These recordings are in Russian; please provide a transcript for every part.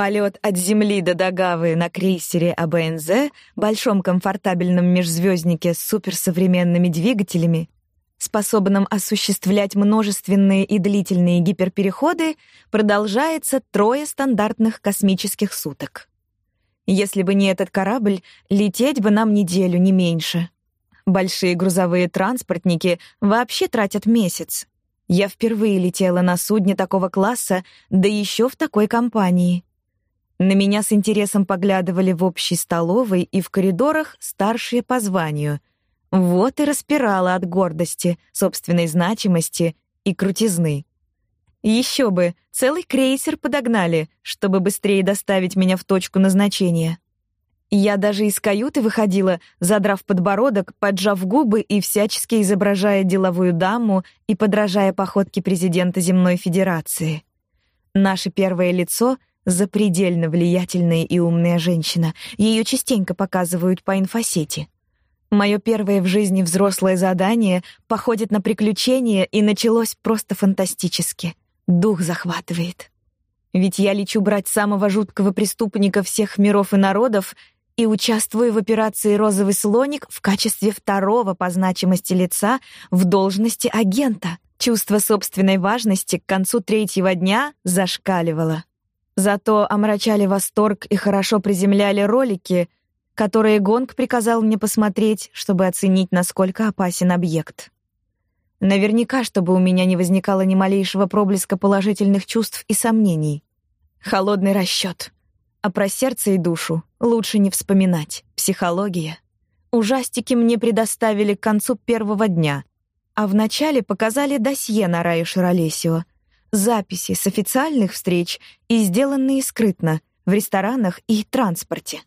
Полет от Земли до Дагавы на крейсере АБНЗ, большом комфортабельном межзвезднике с суперсовременными двигателями, способном осуществлять множественные и длительные гиперпереходы, продолжается трое стандартных космических суток. Если бы не этот корабль, лететь бы нам неделю, не меньше. Большие грузовые транспортники вообще тратят месяц. Я впервые летела на судне такого класса, да еще в такой компании. На меня с интересом поглядывали в общей столовой и в коридорах старшие по званию. Вот и распирала от гордости, собственной значимости и крутизны. Еще бы, целый крейсер подогнали, чтобы быстрее доставить меня в точку назначения. Я даже из каюты выходила, задрав подбородок, поджав губы и всячески изображая деловую даму и подражая походке президента Земной Федерации. Наше первое лицо — запредельно влиятельная и умная женщина. Ее частенько показывают по инфосети. Мое первое в жизни взрослое задание походит на приключения и началось просто фантастически. Дух захватывает. Ведь я лечу брать самого жуткого преступника всех миров и народов и участвую в операции «Розовый слоник» в качестве второго по значимости лица в должности агента. Чувство собственной важности к концу третьего дня зашкаливало. Зато омрачали восторг и хорошо приземляли ролики, которые Гонг приказал мне посмотреть, чтобы оценить, насколько опасен объект. Наверняка, чтобы у меня не возникало ни малейшего проблеска положительных чувств и сомнений. Холодный расчет. А про сердце и душу лучше не вспоминать. Психология. Ужастики мне предоставили к концу первого дня, а вначале показали досье на Раю Шаролесио, записи с официальных встреч и сделанные скрытно в ресторанах и транспорте.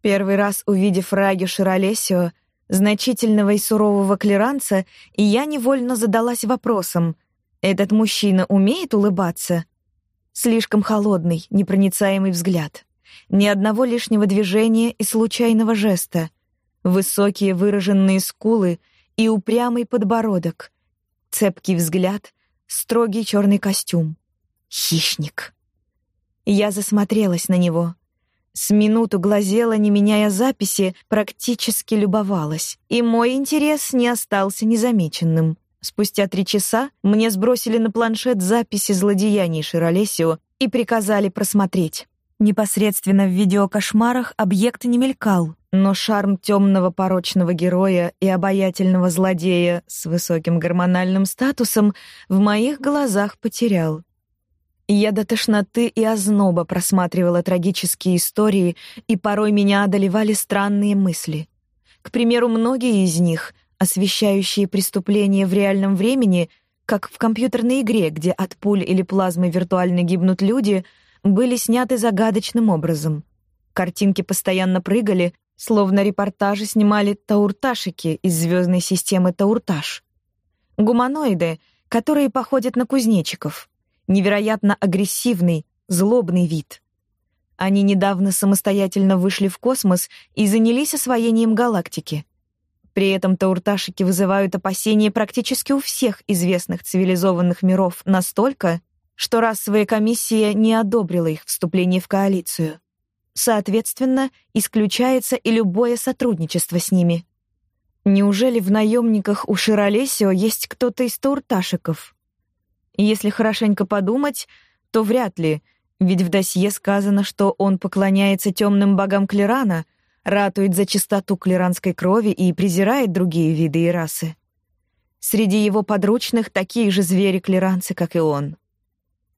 Первый раз увидев Раю Шаролесио, значительного и сурового клиранца, и я невольно задалась вопросом: этот мужчина умеет улыбаться? Слишком холодный, непроницаемый взгляд. Ни одного лишнего движения и случайного жеста. Высокие выраженные скулы и упрямый подбородок. Цепкий взгляд, строгий черный костюм. Хищник. Я засмотрелась на него — с минуту глазела, не меняя записи, практически любовалась. И мой интерес не остался незамеченным. Спустя три часа мне сбросили на планшет записи злодеяний Широлесио и приказали просмотреть. Непосредственно в видеокошмарах объект не мелькал, но шарм темного порочного героя и обаятельного злодея с высоким гормональным статусом в моих глазах потерял. Я до тошноты и озноба просматривала трагические истории, и порой меня одолевали странные мысли. К примеру, многие из них, освещающие преступления в реальном времени, как в компьютерной игре, где от пуль или плазмы виртуально гибнут люди, были сняты загадочным образом. Картинки постоянно прыгали, словно репортажи снимали таурташики из звездной системы Таурташ. Гуманоиды, которые походят на кузнечиков — невероятно агрессивный, злобный вид. Они недавно самостоятельно вышли в космос и занялись освоением галактики. При этом таурташики вызывают опасения практически у всех известных цивилизованных миров настолько, что расовая комиссия не одобрила их вступление в коалицию. Соответственно, исключается и любое сотрудничество с ними. Неужели в наемниках у Широлесио есть кто-то из таурташиков? Если хорошенько подумать, то вряд ли, ведь в досье сказано, что он поклоняется темным богам Клерана, ратует за чистоту клеранской крови и презирает другие виды и расы. Среди его подручных такие же звери-клеранцы, как и он.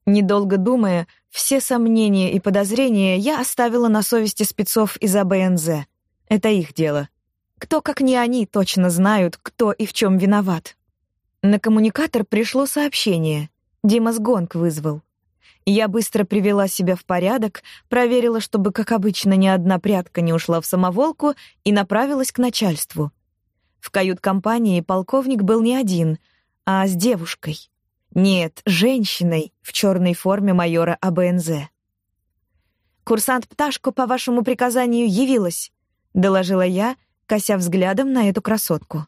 Недолго думая, все сомнения и подозрения я оставила на совести спецов из АБНЗ. Это их дело. Кто, как не они, точно знают, кто и в чем виноват. На коммуникатор пришло сообщение. Димас Гонг вызвал. Я быстро привела себя в порядок, проверила, чтобы, как обычно, ни одна прядка не ушла в самоволку, и направилась к начальству. В кают-компании полковник был не один, а с девушкой. Нет, женщиной в черной форме майора АБНЗ. «Курсант Пташко по вашему приказанию явилась», — доложила я, кося взглядом на эту красотку.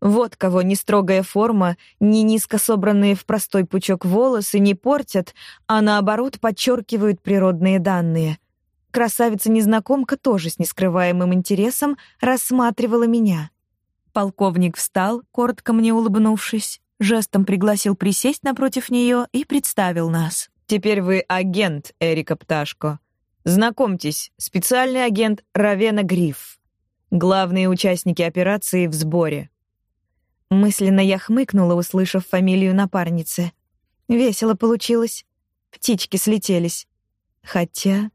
Вот кого ни строгая форма, ни низко собранные в простой пучок волосы не портят, а наоборот подчеркивают природные данные. Красавица-незнакомка тоже с нескрываемым интересом рассматривала меня. Полковник встал, коротко мне улыбнувшись, жестом пригласил присесть напротив нее и представил нас. «Теперь вы агент, Эрика Пташко. Знакомьтесь, специальный агент Равена Гриф. Главные участники операции в сборе». Мысленно я хмыкнула, услышав фамилию напарницы. Весело получилось. Птички слетелись. Хотя...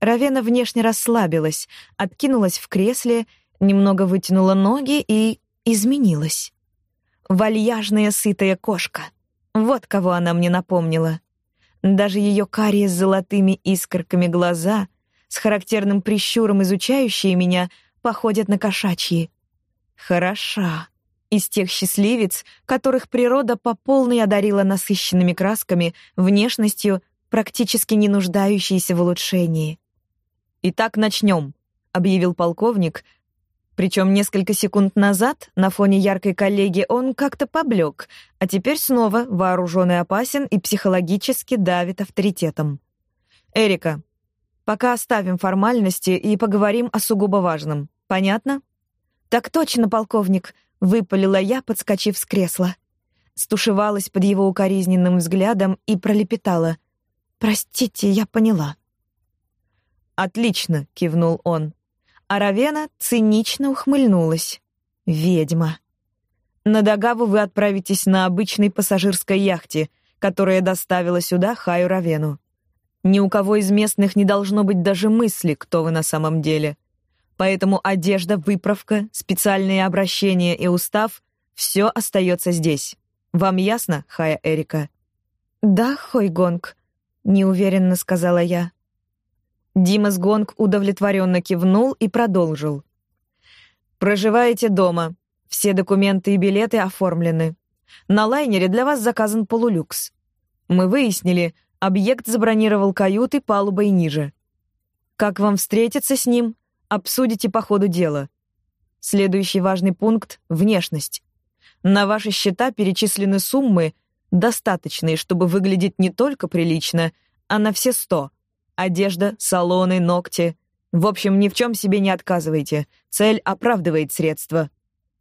Равена внешне расслабилась, откинулась в кресле, немного вытянула ноги и изменилась. Вальяжная сытая кошка. Вот кого она мне напомнила. Даже ее карие с золотыми искорками глаза, с характерным прищуром изучающие меня, походят на кошачьи. Хороша из тех счастливец, которых природа по полной одарила насыщенными красками, внешностью, практически не нуждающейся в улучшении. «Итак, начнем», — объявил полковник, причем несколько секунд назад на фоне яркой коллеги он как-то поблек, а теперь снова вооруженный опасен и психологически давит авторитетом. «Эрика, пока оставим формальности и поговорим о сугубо важном. Понятно?» «Так точно, полковник», Выпалила я, подскочив с кресла. Стушевалась под его укоризненным взглядом и пролепетала. «Простите, я поняла». «Отлично», — кивнул он. А Равена цинично ухмыльнулась. «Ведьма». «На Дагаву вы отправитесь на обычной пассажирской яхте, которая доставила сюда Хаю Равену. Ни у кого из местных не должно быть даже мысли, кто вы на самом деле. Поэтому одежда, выправка, специальные обращения и устав — все остается здесь. Вам ясно, Хая Эрика? «Да, Хойгонг», — неуверенно сказала я. Димас Гонг удовлетворенно кивнул и продолжил. «Проживаете дома. Все документы и билеты оформлены. На лайнере для вас заказан полулюкс. Мы выяснили, объект забронировал каюты палубой ниже. Как вам встретиться с ним, обсудите по ходу дела. Следующий важный пункт — внешность. На ваши счета перечислены суммы, достаточные, чтобы выглядеть не только прилично, а на все сто. Одежда, салоны, ногти. В общем, ни в чем себе не отказывайте. Цель оправдывает средства.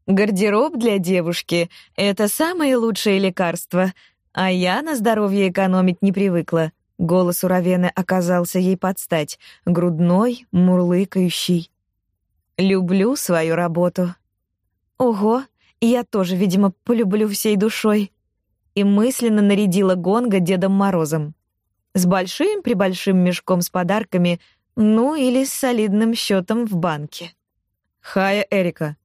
Гардероб для девушки — это самое лучшее лекарство, а я на здоровье экономить не привыкла. Голос у Равены оказался ей под стать, грудной, мурлыкающий. «Люблю свою работу». «Ого, я тоже, видимо, полюблю всей душой». И мысленно нарядила Гонга Дедом Морозом. С большим-пребольшим мешком с подарками, ну или с солидным счетом в банке. «Хая Эрика,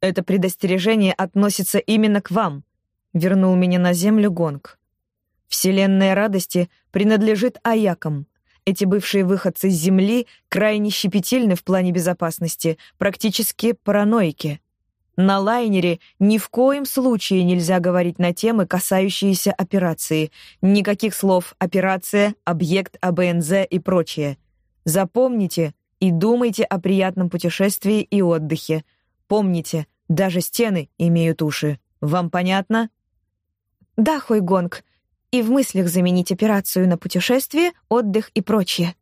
это предостережение относится именно к вам», — вернул меня на землю Гонг. Вселенная радости принадлежит аякам. Эти бывшие выходцы с Земли крайне щепетильны в плане безопасности, практически параноики. На лайнере ни в коем случае нельзя говорить на темы, касающиеся операции. Никаких слов «операция», «объект», «АБНЗ» и прочее. Запомните и думайте о приятном путешествии и отдыхе. Помните, даже стены имеют уши. Вам понятно? Да, Хойгонг, и в мыслях заменить операцию на путешествие, отдых и прочее.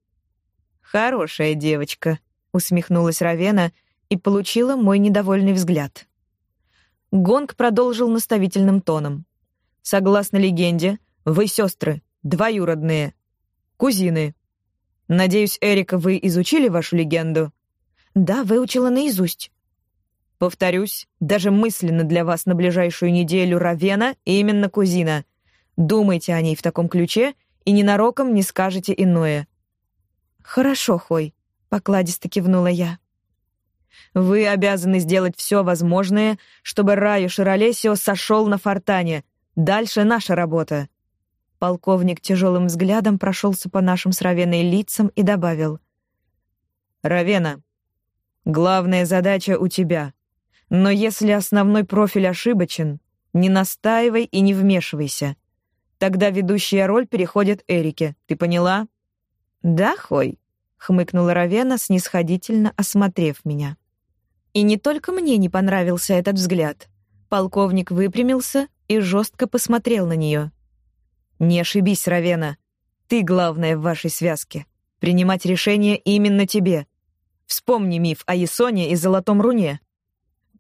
«Хорошая девочка», — усмехнулась Равена и получила мой недовольный взгляд. Гонг продолжил наставительным тоном. «Согласно легенде, вы сестры, двоюродные, кузины. Надеюсь, Эрика, вы изучили вашу легенду?» «Да, выучила наизусть». Повторюсь, даже мысленно для вас на ближайшую неделю Равена именно кузина. Думайте о ней в таком ключе и ненароком не скажете иное. «Хорошо, Хой», — покладисто кивнула я. «Вы обязаны сделать все возможное, чтобы Раю Широлесио сошел на фортане. Дальше наша работа». Полковник тяжелым взглядом прошелся по нашим с Равеной лицам и добавил. «Равена, главная задача у тебя. Но если основной профиль ошибочен, не настаивай и не вмешивайся. Тогда ведущая роль переходит Эрике. Ты поняла? Да, Хой, хмыкнула Равена, снисходительно осмотрев меня. И не только мне не понравился этот взгляд. Полковник выпрямился и жестко посмотрел на нее. «Не ошибись, Равена. Ты главная в вашей связке. Принимать решение именно тебе. Вспомни миф о Есоне и Золотом Руне».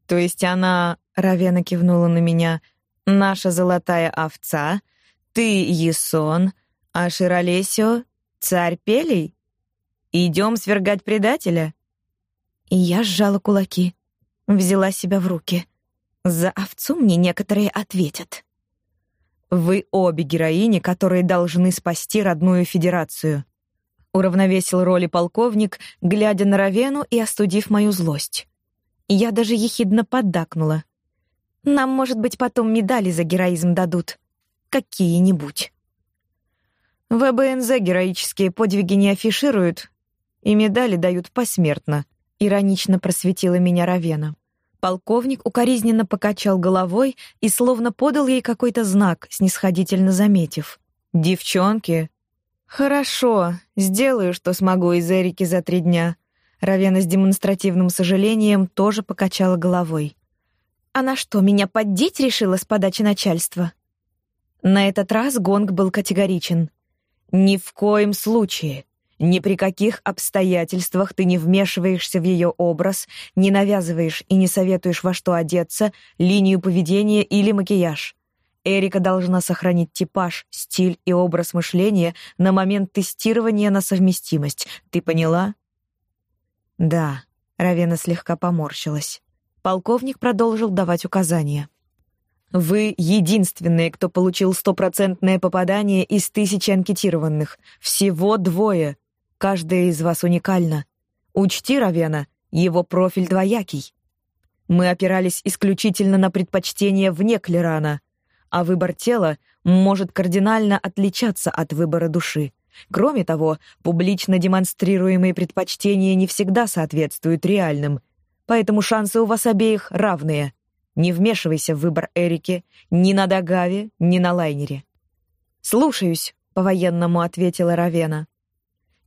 «То есть она...» — Равена кивнула на меня. «Наша золотая овца, ты Есон, а Широлесио — царь Пелей? Идем свергать предателя?» И я сжала кулаки, взяла себя в руки. За овцу мне некоторые ответят. Вы обе героини, которые должны спасти родную федерацию. Уравновесил роли полковник, глядя на Равену и остудив мою злость. Я даже ехидно поддакнула. Нам, может быть, потом медали за героизм дадут. Какие-нибудь. В АБНЗ героические подвиги не афишируют, и медали дают посмертно, иронично просветила меня Равена. Полковник укоризненно покачал головой и словно подал ей какой-то знак, снисходительно заметив. «Девчонки!» «Хорошо, сделаю, что смогу из Эрики за три дня». Равена с демонстративным сожалением тоже покачала головой. «Она что, меня поддеть решила с подачи начальства?» На этот раз Гонг был категоричен. «Ни в коем случае. Ни при каких обстоятельствах ты не вмешиваешься в ее образ, не навязываешь и не советуешь во что одеться, линию поведения или макияж. Эрика должна сохранить типаж, стиль и образ мышления на момент тестирования на совместимость. Ты поняла? Да, Равена слегка поморщилась. Полковник продолжил давать указания. Вы единственные, кто получил стопроцентное попадание из тысячи анкетированных. Всего двое. Каждая из вас уникальна. Учти, Равена, его профиль двоякий. Мы опирались исключительно на предпочтения вне клерана, а выбор тела может кардинально отличаться от выбора души. Кроме того, публично демонстрируемые предпочтения не всегда соответствуют реальным, поэтому шансы у вас обеих равные. Не вмешивайся в выбор Эрики ни на Дагаве, ни на лайнере. «Слушаюсь», — по-военному ответила Равена.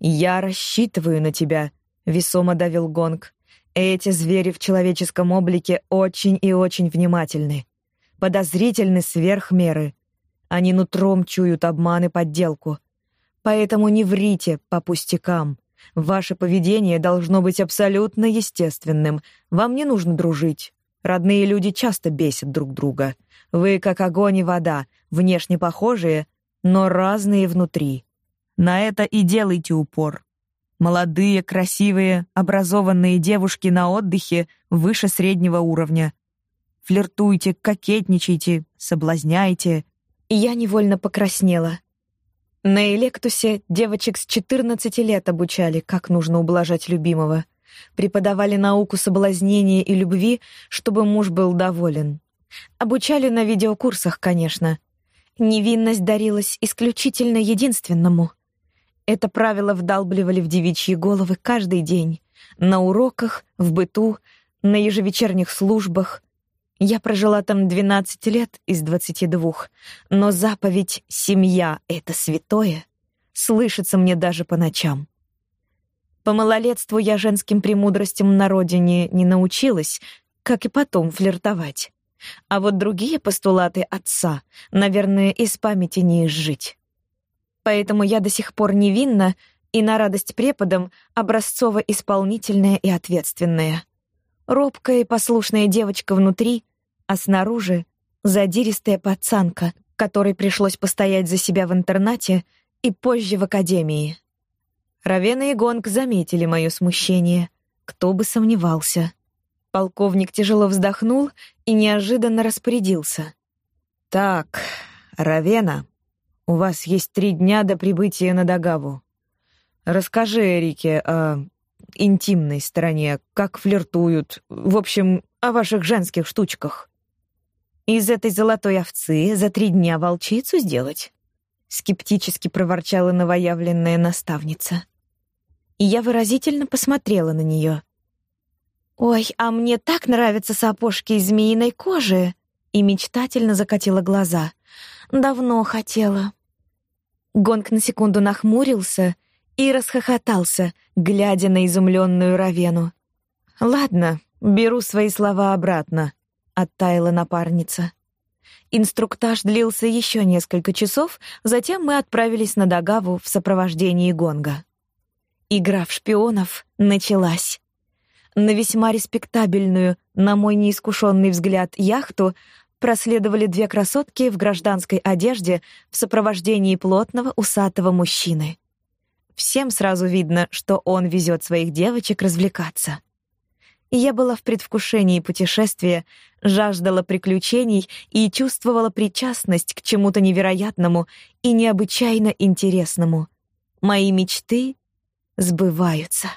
«Я рассчитываю на тебя», — весомо давил Гонг. «Эти звери в человеческом облике очень и очень внимательны. Подозрительны сверх меры. Они нутром чуют обман и подделку. Поэтому не врите по пустякам. Ваше поведение должно быть абсолютно естественным. Вам не нужно дружить. Родные люди часто бесят друг друга. Вы как огонь и вода, внешне похожие, но разные внутри. На это и делайте упор. Молодые, красивые, образованные девушки на отдыхе выше среднего уровня. Флиртуйте, кокетничайте, соблазняйте. Я невольно покраснела. На Электусе девочек с 14 лет обучали, как нужно ублажать любимого. Преподавали науку соблазнения и любви, чтобы муж был доволен. Обучали на видеокурсах, конечно. Невинность дарилась исключительно единственному — это правило вдалбливали в девичьи головы каждый день. На уроках, в быту, на ежевечерних службах. Я прожила там 12 лет из 22, но заповедь «семья — это святое» слышится мне даже по ночам. По малолетству я женским премудростям на родине не научилась, как и потом флиртовать. А вот другие постулаты отца, наверное, из памяти не изжить. Поэтому я до сих пор невинна и на радость преподам образцово-исполнительная и ответственная. Робкая и послушная девочка внутри, а снаружи — задиристая пацанка, которой пришлось постоять за себя в интернате и позже в академии. Равена и Гонг заметили мое смущение. Кто бы сомневался. Полковник тяжело вздохнул и неожиданно распорядился. «Так, Равена, у вас есть три дня до прибытия на Дагаву. Расскажи Эрике о интимной стороне, как флиртуют, в общем, о ваших женских штучках. Из этой золотой овцы за три дня волчицу сделать? Скептически проворчала новоявленная наставница. И я выразительно посмотрела на нее. «Ой, а мне так нравятся сапожки из змеиной кожи!» И мечтательно закатила глаза — Давно хотела. Гонг на секунду нахмурился и расхохотался, глядя на изумленную Равену. Ладно, беру свои слова обратно. — оттаяла напарница. Инструктаж длился еще несколько часов, затем мы отправились на Дагаву в сопровождении Гонга. Игра в шпионов началась. На весьма респектабельную, на мой неискушенный взгляд, яхту проследовали две красотки в гражданской одежде в сопровождении плотного усатого мужчины. Всем сразу видно, что он везет своих девочек развлекаться. Я была в предвкушении путешествия, жаждала приключений и чувствовала причастность к чему-то невероятному и необычайно интересному. Мои мечты сбываются.